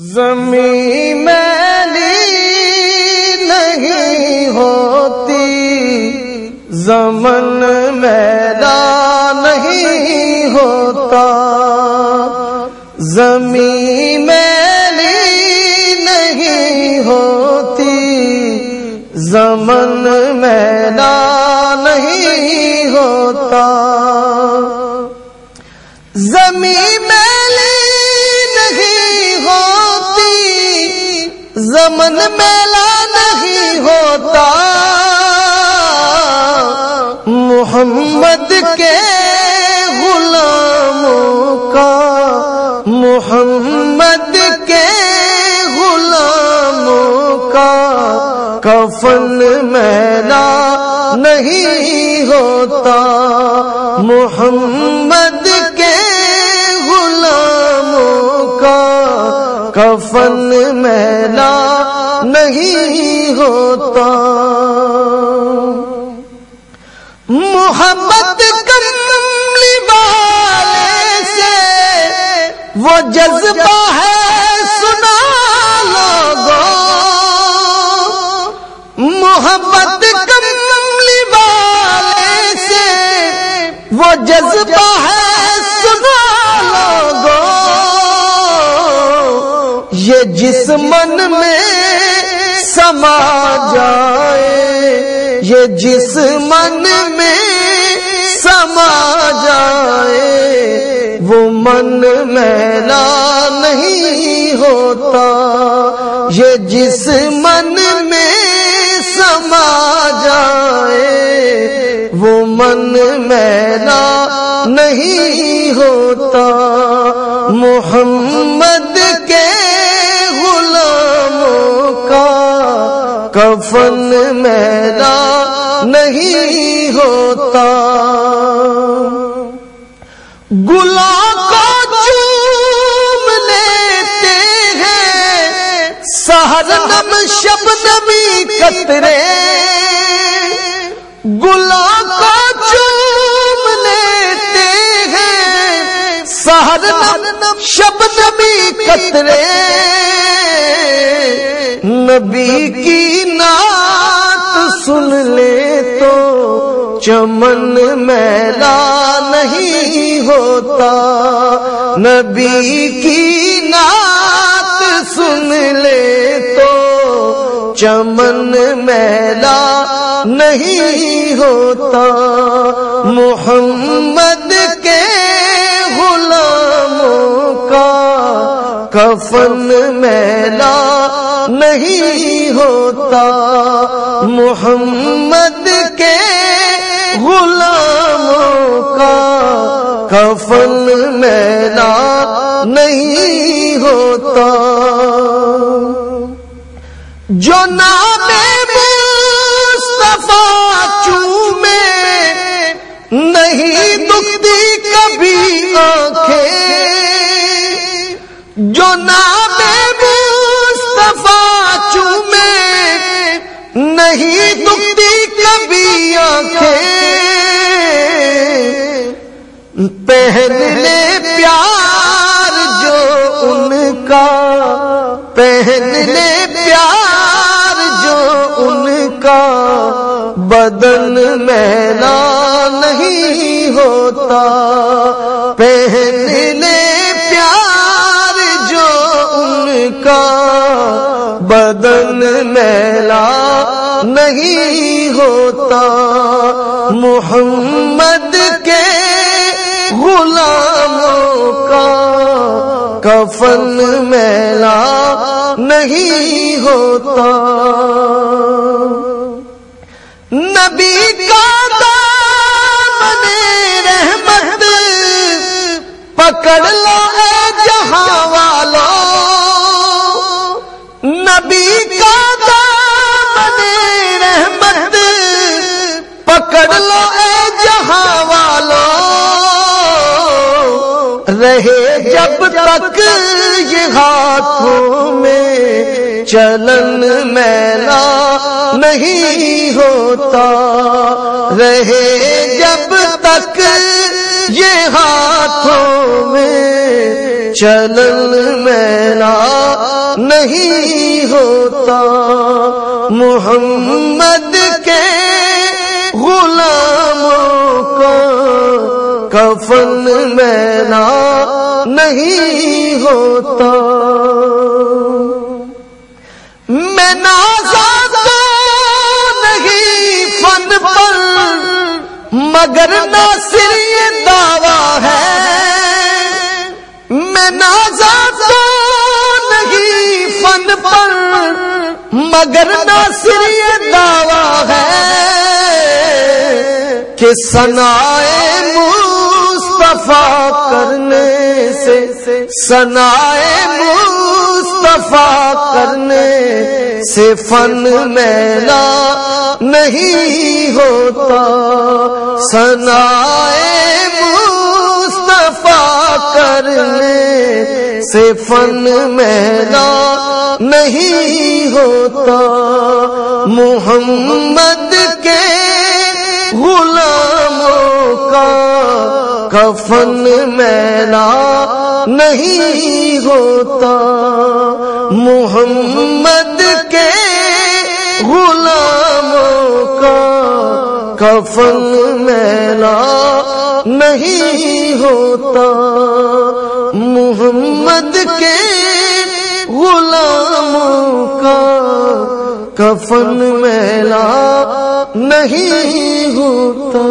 زمین میلی نہیں ہوتی، زمن میلا نہیں ہوتا۔ زمین میلی نہیں ہوتی، زمن میلا نہیں ہوتا۔ زمین میلی زمن میلا نہیں ہوتا۔ محمد کے غلاموں کا، محمد کے غلاموں کا کفن میلا نہیں ہوتا۔ محمد کفن میلا نہیں ہوتا۔ محبت کملی والے سے وہ جذبہ ہے، سنا لوگو محبت کملی والے سے وہ جذبہ یہ جس من میں سما جائے، یہ جس من میں سما جائے۔ وہ من میلا نہیں ہوتا، یہ جس من میں سما جائے۔ وہ من میلا نہیں ہوتا، محمد کفن میلا نہیں ہوتا۔ گلا کو چوم لیتے ہیں سہر نم شب نمی کترے گلا کو چوم لیتے ہیں سہر نم شب نمی کترے نبی کی نعت سن لے تو چمن میلا نہیں ہوتا۔ نبی کی نعت سن لے تو چمن میلا نہیں ہوتا۔ محمد کے غلاموں کا کفن میلا نہیں ہوتا محمد کے غلاموں کا کفن میلا نہیں ہوتا۔ جو نام مصطفیٰ چومے، نہیں دکھتی کبھی آنکھیں۔ جو نام آنکھیں پہن لے پیار جو ان کا پہن لے پیار جو ان کا، بدن میلا نہیں ہوتا۔ پہن لے پیار جو ان کا، بدن میلا نہیں ہوتا محمد کے غلاموں کا کفن میلا نہیں ہوتا نبی کا دامن رحمت پکڑ لو اے جہاں والو نبی پکڑ لو اے جہاں والو رہے جب تک یہ ہاتھوں میں چلن میلا نہیں ہوتا۔ رہے جب تک یہ ہاتھوں میں چلن میلا نہیں ہوتا۔ محمد کفن میلا نہیں ہوتا۔ میں تو نہیں فن پر، مگر ناصر یہ دعویٰ ہے۔ میں تو نہیں فن پر، مگر ناصر یہ دعویٰ ہے۔ کہ سنائے مصطفیٰ کرنے سے سنائے مصطفیٰ کرنے سے فن میلا نہیں ہوتا۔ سنائے مصطفیٰ کرنے سے فن میلا نہیں ہوتا۔ محمد کے غلاموں کا کفن میلا نہیں ہوتا۔ محمد کے غلاموں کا کفن میلا نہیں ہوتا۔ محمد کے غلاموں کا کفن میلا نہیں ہوتا۔